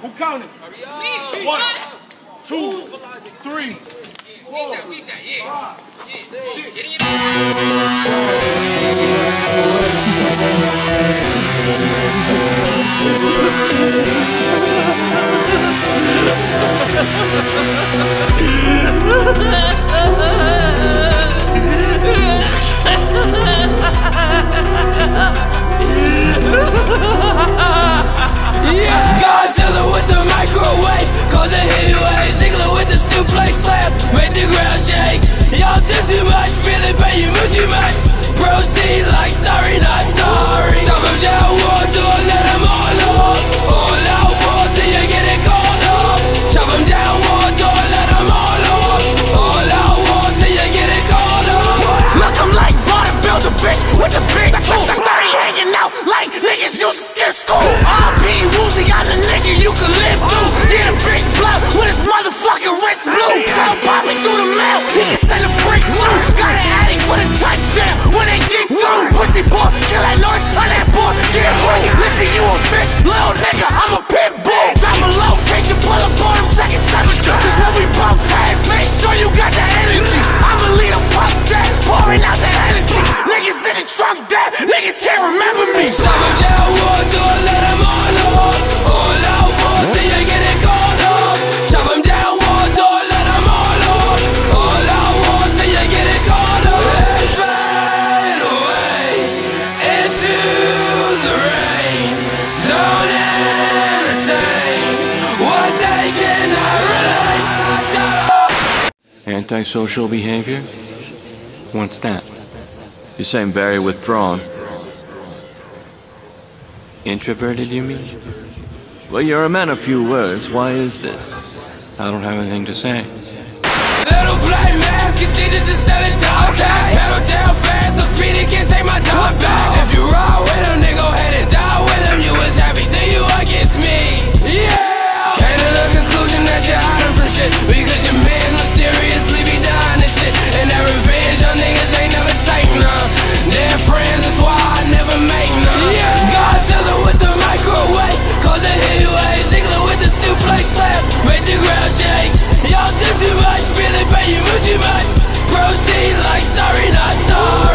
Who counted? One, two, three, four, five, six. Shake. Y'all do too much Feel it, but you move too much. Proceed like sorry, not sorry. Stop him down, war door, let him all off. All out war till you get it called off Chop him down, war door, let him all off. All out war till you get it called off Look, I'm like bodybuilder, bitch, with the big tool. 30 hanging out like niggas used to skip school. RP Woozy, I'm the nigga you can live through. Get a big blood with his motherfucking niggas can't remember me. Chop him down, let all off All out till you get it called off Chop down, let all off All out till you get it called off Let's away into the rain Don't entertain what they cannot relate Antisocial behavior? What's that? You seem very withdrawn. Introverted, you mean? Well, you're a man of few words. Why is this? I don't have anything to say. Do too much, feel it, but you move too much. Proceed like sorry, not sorry.